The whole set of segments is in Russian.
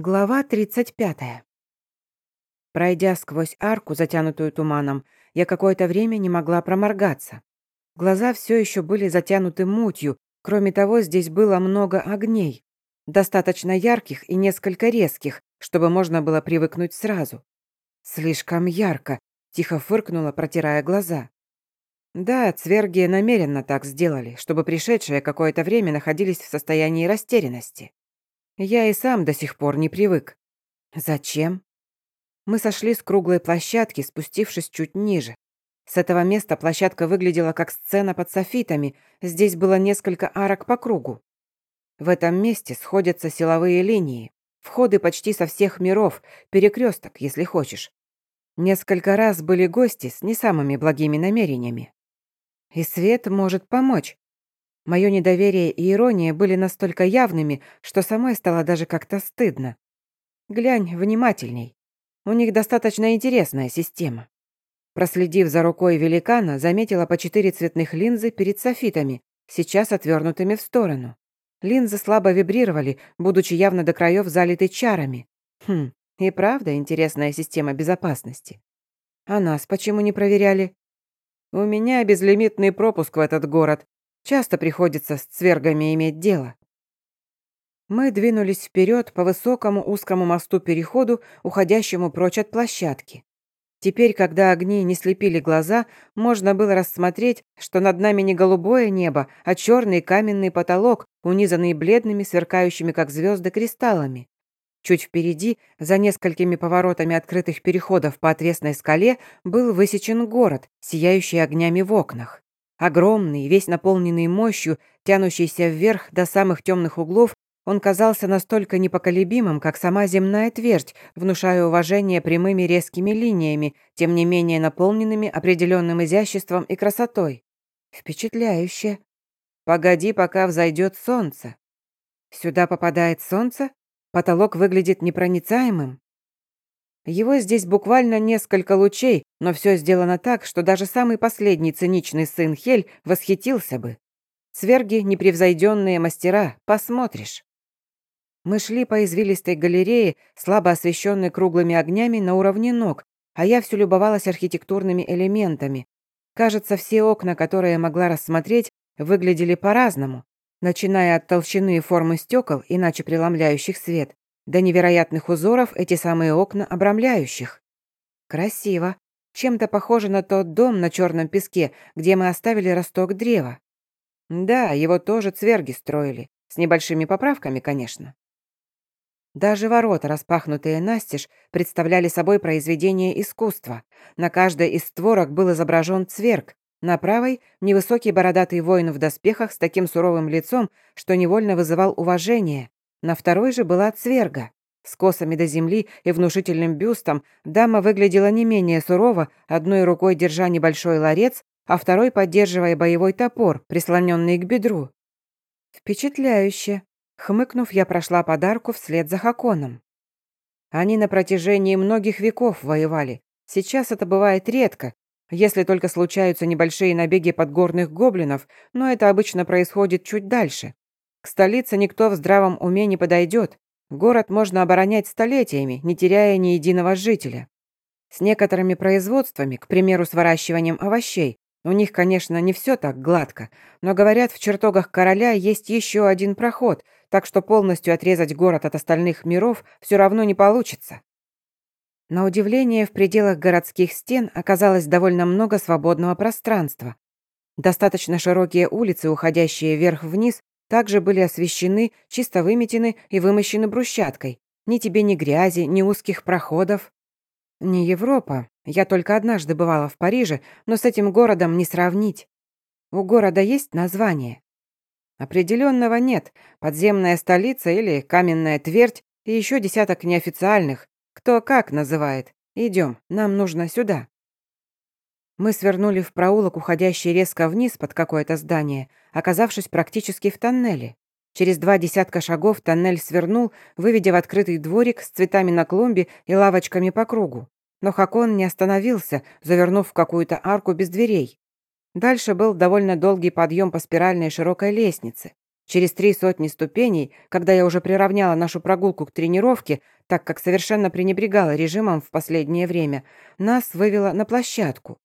Глава 35. Пройдя сквозь арку, затянутую туманом, я какое-то время не могла проморгаться. Глаза все еще были затянуты мутью, кроме того, здесь было много огней, достаточно ярких и несколько резких, чтобы можно было привыкнуть сразу. «Слишком ярко», — тихо фыркнула, протирая глаза. Да, цверги намеренно так сделали, чтобы пришедшие какое-то время находились в состоянии растерянности. Я и сам до сих пор не привык. Зачем? Мы сошли с круглой площадки, спустившись чуть ниже. С этого места площадка выглядела как сцена под софитами, здесь было несколько арок по кругу. В этом месте сходятся силовые линии, входы почти со всех миров, перекресток, если хочешь. Несколько раз были гости с не самыми благими намерениями. И свет может помочь. Мое недоверие и ирония были настолько явными, что самой стало даже как-то стыдно. Глянь внимательней. У них достаточно интересная система. Проследив за рукой великана, заметила по четыре цветных линзы перед софитами, сейчас отвернутыми в сторону. Линзы слабо вибрировали, будучи явно до краев залиты чарами. Хм, и правда интересная система безопасности. А нас почему не проверяли? У меня безлимитный пропуск в этот город, Часто приходится с цвергами иметь дело. Мы двинулись вперед по высокому узкому мосту-переходу, уходящему прочь от площадки. Теперь, когда огни не слепили глаза, можно было рассмотреть, что над нами не голубое небо, а черный каменный потолок, унизанный бледными, сверкающими как звезды кристаллами. Чуть впереди, за несколькими поворотами открытых переходов по отвесной скале, был высечен город, сияющий огнями в окнах. Огромный, весь наполненный мощью, тянущийся вверх до самых темных углов, он казался настолько непоколебимым, как сама земная твердь, внушая уважение прямыми резкими линиями, тем не менее наполненными определенным изяществом и красотой. Впечатляюще. Погоди, пока взойдет солнце. Сюда попадает солнце? Потолок выглядит непроницаемым. Его здесь буквально несколько лучей, но все сделано так, что даже самый последний циничный сын Хель восхитился бы. Сверги — непревзойденные мастера, посмотришь. Мы шли по извилистой галерее, слабо освещенной круглыми огнями на уровне ног, а я все любовалась архитектурными элементами. Кажется, все окна, которые я могла рассмотреть, выглядели по-разному, начиная от толщины и формы стекол, иначе преломляющих свет, до невероятных узоров эти самые окна обрамляющих. Красиво. Чем-то похоже на тот дом на черном песке, где мы оставили росток древа. Да, его тоже цверги строили. С небольшими поправками, конечно. Даже ворота, распахнутые настежь, представляли собой произведение искусства. На каждой из створок был изображен цверг. На правой — невысокий бородатый воин в доспехах с таким суровым лицом, что невольно вызывал уважение. На второй же была цверга. С косами до земли и внушительным бюстом дама выглядела не менее сурово, одной рукой держа небольшой ларец, а второй поддерживая боевой топор, прислоненный к бедру. Впечатляюще. Хмыкнув, я прошла подарку вслед за Хаконом. Они на протяжении многих веков воевали. Сейчас это бывает редко, если только случаются небольшие набеги подгорных гоблинов, но это обычно происходит чуть дальше. К столице никто в здравом уме не подойдет. Город можно оборонять столетиями, не теряя ни единого жителя. С некоторыми производствами, к примеру, с выращиванием овощей, у них, конечно, не все так гладко, но, говорят, в чертогах короля есть еще один проход, так что полностью отрезать город от остальных миров все равно не получится. На удивление, в пределах городских стен оказалось довольно много свободного пространства. Достаточно широкие улицы, уходящие вверх-вниз, также были освещены, чисто выметены и вымощены брусчаткой. Ни тебе ни грязи, ни узких проходов. Не Европа. Я только однажды бывала в Париже, но с этим городом не сравнить. У города есть название? Определенного нет. Подземная столица или каменная твердь и еще десяток неофициальных. Кто как называет. Идем, нам нужно сюда. Мы свернули в проулок, уходящий резко вниз под какое-то здание, оказавшись практически в тоннеле. Через два десятка шагов тоннель свернул, выведя в открытый дворик с цветами на клумбе и лавочками по кругу. Но Хакон не остановился, завернув в какую-то арку без дверей. Дальше был довольно долгий подъем по спиральной широкой лестнице. Через три сотни ступеней, когда я уже приравняла нашу прогулку к тренировке, так как совершенно пренебрегала режимом в последнее время, нас вывело на площадку.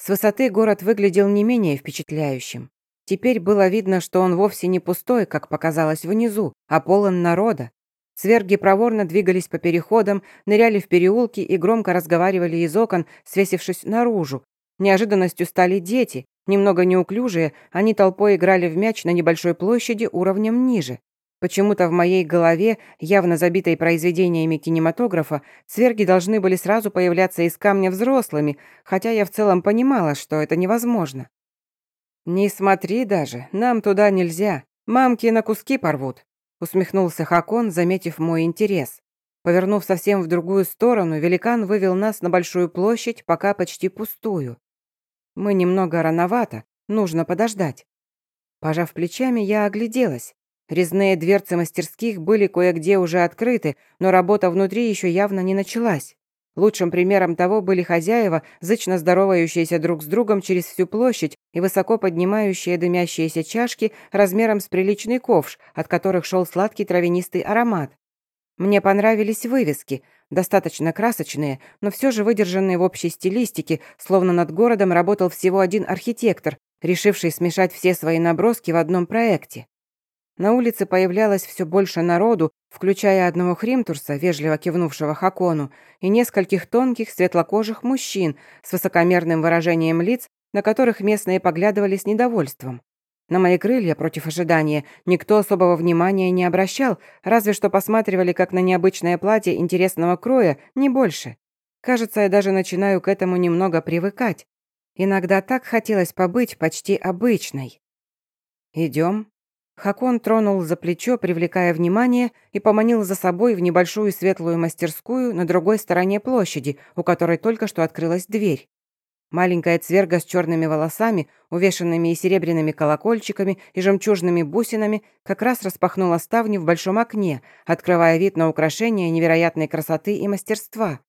С высоты город выглядел не менее впечатляющим. Теперь было видно, что он вовсе не пустой, как показалось внизу, а полон народа. Сверги проворно двигались по переходам, ныряли в переулки и громко разговаривали из окон, свесившись наружу. Неожиданностью стали дети, Немного неуклюжие, они толпой играли в мяч на небольшой площади уровнем ниже. Почему-то в моей голове, явно забитой произведениями кинематографа, цверги должны были сразу появляться из камня взрослыми, хотя я в целом понимала, что это невозможно. «Не смотри даже, нам туда нельзя. Мамки на куски порвут», усмехнулся Хакон, заметив мой интерес. Повернув совсем в другую сторону, великан вывел нас на большую площадь, пока почти пустую. Мы немного рановато, нужно подождать. Пожав плечами, я огляделась. Резные дверцы мастерских были кое-где уже открыты, но работа внутри еще явно не началась. Лучшим примером того были хозяева, зычно здоровающиеся друг с другом через всю площадь и высоко поднимающие дымящиеся чашки размером с приличный ковш, от которых шел сладкий травянистый аромат. Мне понравились вывески, достаточно красочные, но все же выдержанные в общей стилистике, словно над городом работал всего один архитектор, решивший смешать все свои наброски в одном проекте. На улице появлялось все больше народу, включая одного хримтурса, вежливо кивнувшего Хакону, и нескольких тонких светлокожих мужчин с высокомерным выражением лиц, на которых местные поглядывали с недовольством. На мои крылья против ожидания никто особого внимания не обращал, разве что посматривали как на необычное платье интересного кроя, не больше. Кажется, я даже начинаю к этому немного привыкать. Иногда так хотелось побыть почти обычной. Идем. Хакон тронул за плечо, привлекая внимание, и поманил за собой в небольшую светлую мастерскую на другой стороне площади, у которой только что открылась дверь. Маленькая цверга с черными волосами, увешанными и серебряными колокольчиками и жемчужными бусинами, как раз распахнула ставни в большом окне, открывая вид на украшения невероятной красоты и мастерства.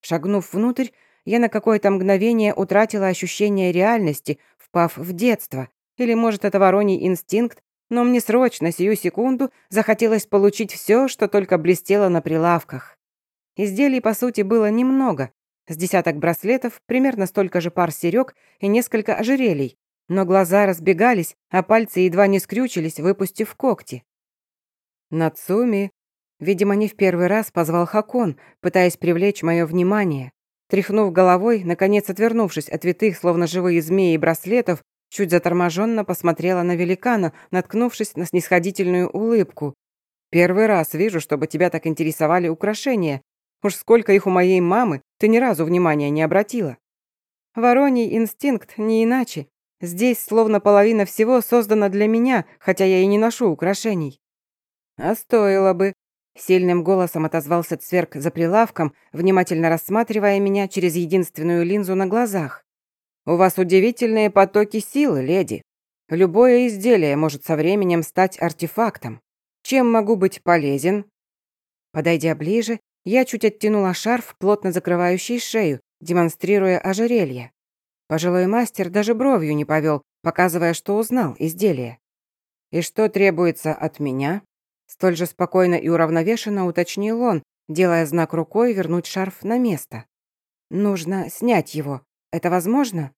Шагнув внутрь, я на какое-то мгновение утратила ощущение реальности, впав в детство. Или, может, это вороний инстинкт, но мне срочно, сию секунду, захотелось получить все, что только блестело на прилавках. Изделий, по сути, было немного, с десяток браслетов, примерно столько же пар серёг и несколько ожерелий, но глаза разбегались, а пальцы едва не скрючились, выпустив когти. «Нацуми!» Видимо, не в первый раз позвал Хакон, пытаясь привлечь мое внимание. Тряхнув головой, наконец отвернувшись от витых, словно живые змеи браслетов, чуть заторможенно посмотрела на великана, наткнувшись на снисходительную улыбку. «Первый раз вижу, чтобы тебя так интересовали украшения. Уж сколько их у моей мамы, ты ни разу внимания не обратила. Вороний инстинкт не иначе. Здесь словно половина всего создана для меня, хотя я и не ношу украшений. А стоило бы. Сильным голосом отозвался Цверк за прилавком, внимательно рассматривая меня через единственную линзу на глазах. «У вас удивительные потоки силы, леди. Любое изделие может со временем стать артефактом. Чем могу быть полезен?» Подойдя ближе, я чуть оттянула шарф, плотно закрывающий шею, демонстрируя ожерелье. Пожилой мастер даже бровью не повел, показывая, что узнал изделие. «И что требуется от меня?» Столь же спокойно и уравновешенно уточнил он, делая знак рукой вернуть шарф на место. «Нужно снять его. Это возможно?»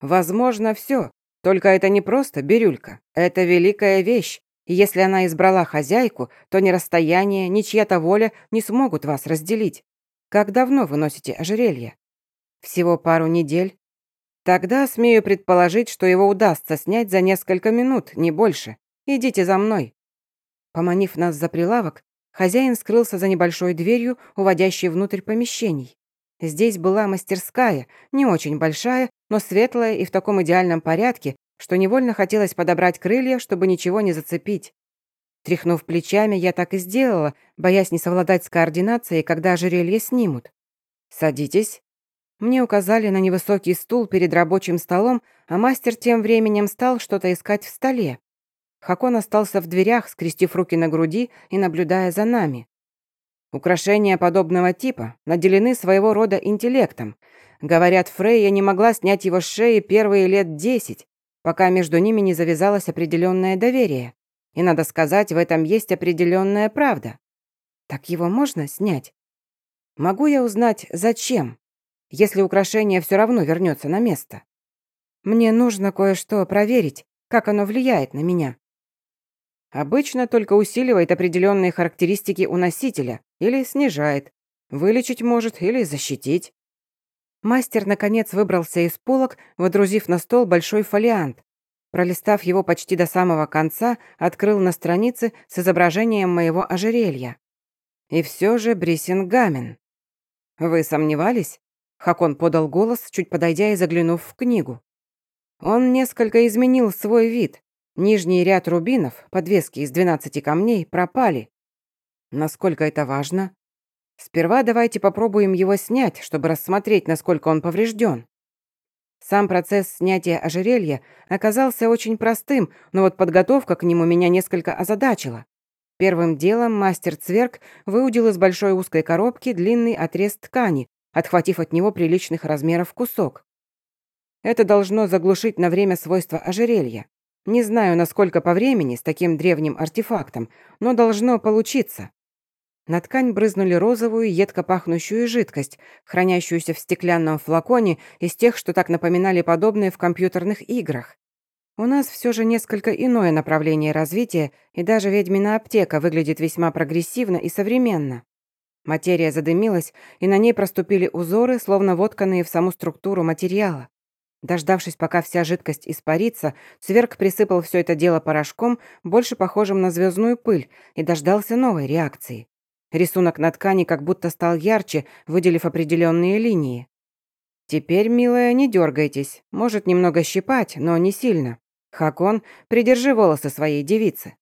«Возможно все. Только это не просто бирюлька. Это великая вещь, если она избрала хозяйку, то ни расстояние, ни чья-то воля не смогут вас разделить. Как давно вы носите ожерелье? Всего пару недель. Тогда смею предположить, что его удастся снять за несколько минут, не больше. Идите за мной. Поманив нас за прилавок, хозяин скрылся за небольшой дверью, уводящей внутрь помещений. Здесь была мастерская, не очень большая, но светлая и в таком идеальном порядке, что невольно хотелось подобрать крылья, чтобы ничего не зацепить. Тряхнув плечами, я так и сделала, боясь не совладать с координацией, когда ожерелье снимут. «Садитесь». Мне указали на невысокий стул перед рабочим столом, а мастер тем временем стал что-то искать в столе. Хакон остался в дверях, скрестив руки на груди и наблюдая за нами. Украшения подобного типа наделены своего рода интеллектом. Говорят, Фрейя не могла снять его с шеи первые лет десять, пока между ними не завязалось определенное доверие. И, надо сказать, в этом есть определенная правда. Так его можно снять? Могу я узнать, зачем, если украшение все равно вернется на место? Мне нужно кое-что проверить, как оно влияет на меня. Обычно только усиливает определенные характеристики у носителя или снижает. Вылечить может или защитить. Мастер, наконец, выбрался из полок, водрузив на стол большой фолиант. Пролистав его почти до самого конца, открыл на странице с изображением моего ожерелья. И все же Брисингамен. «Вы сомневались?» Хакон подал голос, чуть подойдя и заглянув в книгу. Он несколько изменил свой вид. Нижний ряд рубинов, подвески из 12 камней, пропали. Насколько это важно? Сперва давайте попробуем его снять, чтобы рассмотреть, насколько он поврежден. Сам процесс снятия ожерелья оказался очень простым, но вот подготовка к нему меня несколько озадачила. Первым делом мастер Цверк выудил из большой узкой коробки длинный отрез ткани, отхватив от него приличных размеров кусок. Это должно заглушить на время свойства ожерелья. Не знаю, насколько по времени с таким древним артефактом, но должно получиться. На ткань брызнули розовую, едко пахнущую жидкость, хранящуюся в стеклянном флаконе из тех, что так напоминали подобные в компьютерных играх. У нас все же несколько иное направление развития, и даже ведьмина аптека выглядит весьма прогрессивно и современно. Материя задымилась, и на ней проступили узоры, словно вотканные в саму структуру материала. Дождавшись, пока вся жидкость испарится, Цверк присыпал все это дело порошком, больше похожим на звездную пыль, и дождался новой реакции. Рисунок на ткани как будто стал ярче, выделив определенные линии. «Теперь, милая, не дергайтесь. Может немного щипать, но не сильно. «Хакон, придержи волосы своей девицы».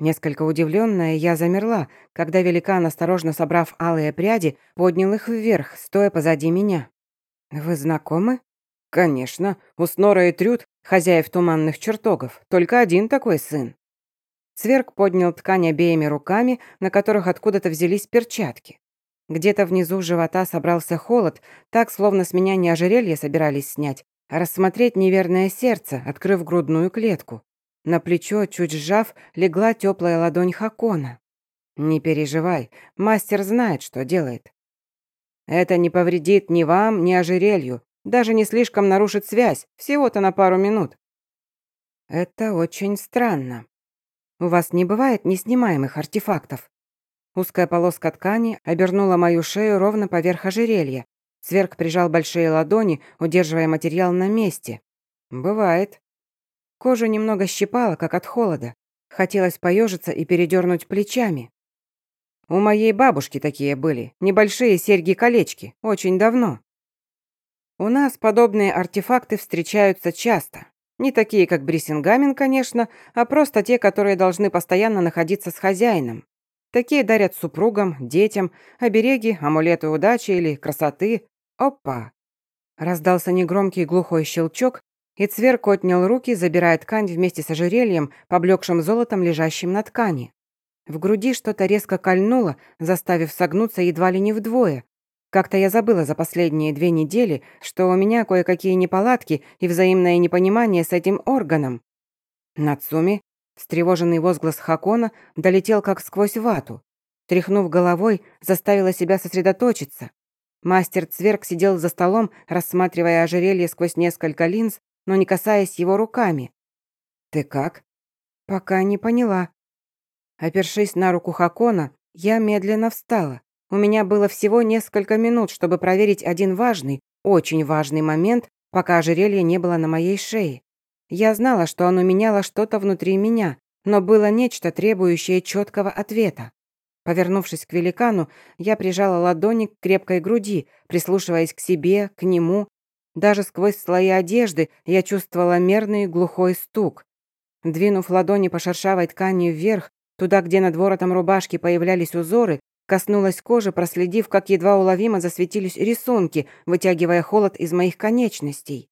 Несколько удивленная, я замерла, когда великан, осторожно собрав алые пряди, поднял их вверх, стоя позади меня. «Вы знакомы?» «Конечно. У Снора и Трюд, хозяев туманных чертогов, только один такой сын». Цверк поднял ткань обеими руками, на которых откуда-то взялись перчатки. Где-то внизу живота собрался холод, так, словно с меня не ожерелье собирались снять, рассмотреть неверное сердце, открыв грудную клетку. На плечо, чуть сжав, легла теплая ладонь Хакона. «Не переживай, мастер знает, что делает. Это не повредит ни вам, ни ожерелью, даже не слишком нарушит связь, всего-то на пару минут». «Это очень странно. У вас не бывает неснимаемых артефактов?» Узкая полоска ткани обернула мою шею ровно поверх ожерелья, Сверк прижал большие ладони, удерживая материал на месте. «Бывает». Кожу немного щипала, как от холода. Хотелось поежиться и передернуть плечами. У моей бабушки такие были, небольшие серьги-колечки, очень давно. У нас подобные артефакты встречаются часто. Не такие, как Брисингамен, конечно, а просто те, которые должны постоянно находиться с хозяином. Такие дарят супругам, детям, обереги, амулеты удачи или красоты, Опа! Раздался негромкий глухой щелчок, и Цверк отнял руки, забирая ткань вместе с ожерельем, поблекшим золотом, лежащим на ткани. В груди что-то резко кольнуло, заставив согнуться едва ли не вдвое. Как-то я забыла за последние две недели, что у меня кое-какие неполадки и взаимное непонимание с этим органом. Нацуми, встревоженный возглас Хакона, долетел как сквозь вату. Тряхнув головой, заставила себя сосредоточиться. Мастер Цверк сидел за столом, рассматривая ожерелье сквозь несколько линз, но не касаясь его руками. «Ты как?» «Пока не поняла». Опершись на руку Хакона, я медленно встала. У меня было всего несколько минут, чтобы проверить один важный, очень важный момент, пока ожерелье не было на моей шее. Я знала, что оно меняло что-то внутри меня, но было нечто, требующее четкого ответа. Повернувшись к великану, я прижала ладони к крепкой груди, прислушиваясь к себе, к нему. Даже сквозь слои одежды я чувствовала мерный глухой стук. Двинув ладони по шершавой ткани вверх, туда, где над воротом рубашки появлялись узоры, коснулась кожи, проследив, как едва уловимо засветились рисунки, вытягивая холод из моих конечностей.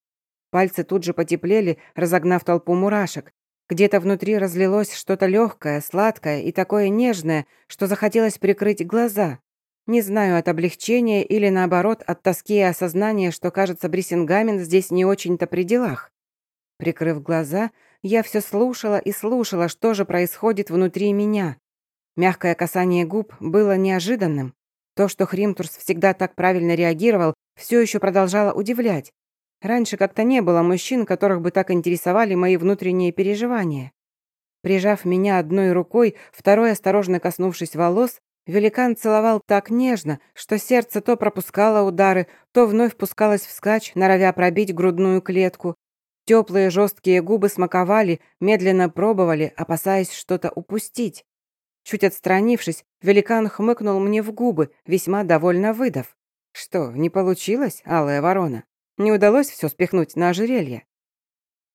Пальцы тут же потеплели, разогнав толпу мурашек. Где-то внутри разлилось что-то легкое, сладкое и такое нежное, что захотелось прикрыть глаза. Не знаю, от облегчения или, наоборот, от тоски и осознания, что, кажется, Брисингамен здесь не очень-то при делах. Прикрыв глаза, я все слушала и слушала, что же происходит внутри меня. Мягкое касание губ было неожиданным. То, что Хримтурс всегда так правильно реагировал, все еще продолжало удивлять. Раньше как-то не было мужчин, которых бы так интересовали мои внутренние переживания. Прижав меня одной рукой, второй осторожно коснувшись волос, великан целовал так нежно, что сердце то пропускало удары, то вновь пускалось вскачь, норовя пробить грудную клетку. Теплые жесткие губы смаковали, медленно пробовали, опасаясь что-то упустить. Чуть отстранившись, великан хмыкнул мне в губы, весьма довольно выдав. Что, не получилось, алая ворона? Не удалось все спихнуть на ожерелье?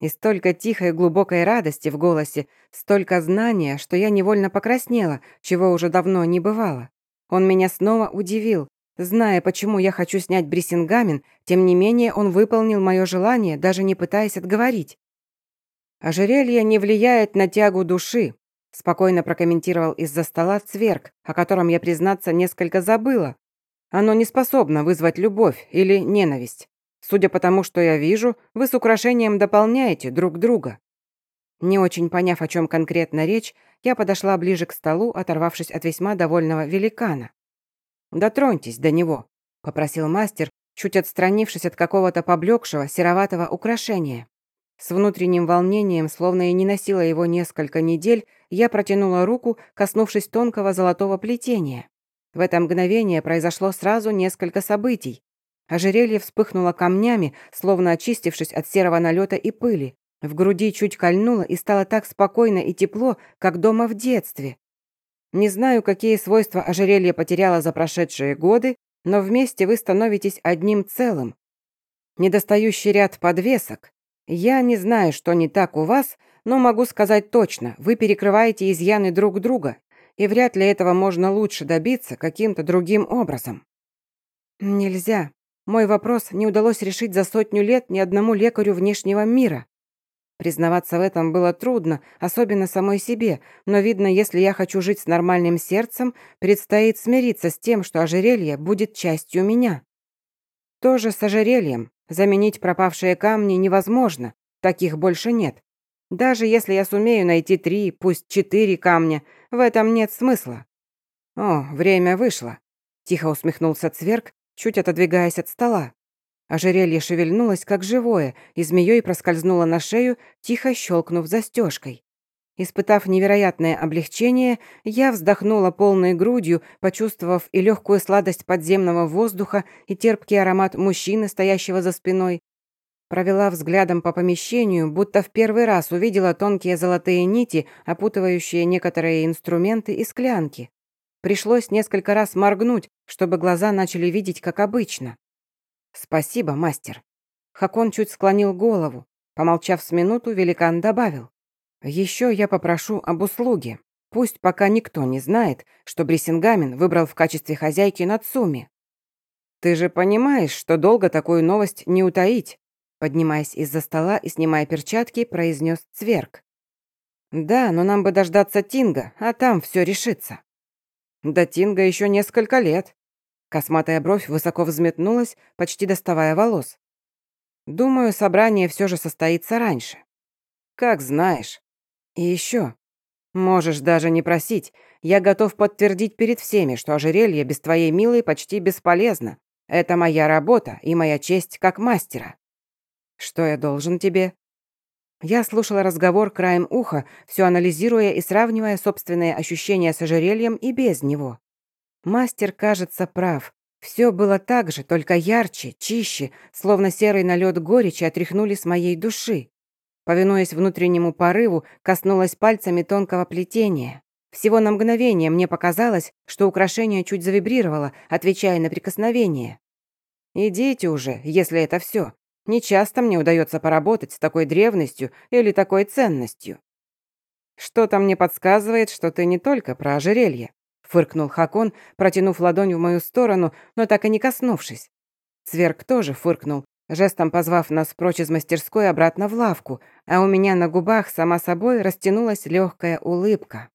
И столько тихой глубокой радости в голосе, столько знания, что я невольно покраснела, чего уже давно не бывало. Он меня снова удивил. Зная, почему я хочу снять Бриссингамен, тем не менее он выполнил мое желание, даже не пытаясь отговорить. «Ожерелье не влияет на тягу души», спокойно прокомментировал из-за стола цверк, о котором я, признаться, несколько забыла. Оно не способно вызвать любовь или ненависть. Судя по тому, что я вижу, вы с украшением дополняете друг друга». Не очень поняв, о чем конкретно речь, я подошла ближе к столу, оторвавшись от весьма довольного великана. «Дотроньтесь до него», — попросил мастер, чуть отстранившись от какого-то поблекшего сероватого украшения. С внутренним волнением, словно и не носила его несколько недель, я протянула руку, коснувшись тонкого золотого плетения. В это мгновение произошло сразу несколько событий. Ожерелье вспыхнуло камнями, словно очистившись от серого налета и пыли. В груди чуть кольнуло и стало так спокойно и тепло, как дома в детстве. Не знаю, какие свойства ожерелье потеряло за прошедшие годы, но вместе вы становитесь одним целым. Недостающий ряд подвесок. Я не знаю, что не так у вас, но могу сказать точно, вы перекрываете изъяны друг друга, и вряд ли этого можно лучше добиться каким-то другим образом. Нельзя, мой вопрос не удалось решить за сотню лет ни одному лекарю внешнего мира. Признаваться в этом было трудно, особенно самой себе, но, видно, если я хочу жить с нормальным сердцем, предстоит смириться с тем, что ожерелье будет частью меня. Тоже с ожерельем. Заменить пропавшие камни невозможно, таких больше нет. Даже если я сумею найти три, пусть четыре камня, в этом нет смысла. О, время вышло. Тихо усмехнулся Цверк, чуть отодвигаясь от стола. Ожерелье шевельнулось, как живое, и змеей проскользнуло на шею, тихо щелкнув застежкой. Испытав невероятное облегчение, я вздохнула полной грудью, почувствовав и легкую сладость подземного воздуха, и терпкий аромат мужчины, стоящего за спиной. Провела взглядом по помещению, будто в первый раз увидела тонкие золотые нити, опутывающие некоторые инструменты и склянки. Пришлось несколько раз моргнуть, чтобы глаза начали видеть, как обычно. «Спасибо, мастер». Хакон чуть склонил голову. Помолчав с минуту, великан добавил. «Еще я попрошу об услуге. Пусть пока никто не знает, что Бриссингамен выбрал в качестве хозяйки Нацуми. Ты же понимаешь, что долго такую новость не утаить?» Поднимаясь из-за стола и снимая перчатки, произнес Цверк. «Да, но нам бы дождаться Тинга, а там все решится». До Тинга еще несколько лет. Косматая бровь высоко взметнулась, почти доставая волос. Думаю, собрание все же состоится раньше. Как знаешь. И еще. Можешь даже не просить. Я готов подтвердить перед всеми, что ожерелье без твоей милой почти бесполезно. Это моя работа и моя честь как мастера. Что я должен тебе? Я слушала разговор краем уха, все анализируя и сравнивая собственные ощущения с ожерельем и без него. Мастер, кажется, прав. Все было так же, только ярче, чище, словно серый налет горечи отряхнули с моей души. Повинуясь внутреннему порыву, коснулась пальцами тонкого плетения. Всего на мгновение мне показалось, что украшение чуть завибрировало, отвечая на прикосновение. «Идите уже, если это все. Не часто мне удается поработать с такой древностью или такой ценностью. Что-то мне подсказывает, что ты не только про ожерелье, фыркнул Хакон, протянув ладонь в мою сторону, но так и не коснувшись. Сверк тоже фыркнул, жестом позвав нас прочь из мастерской обратно в лавку, а у меня на губах сама собой растянулась легкая улыбка.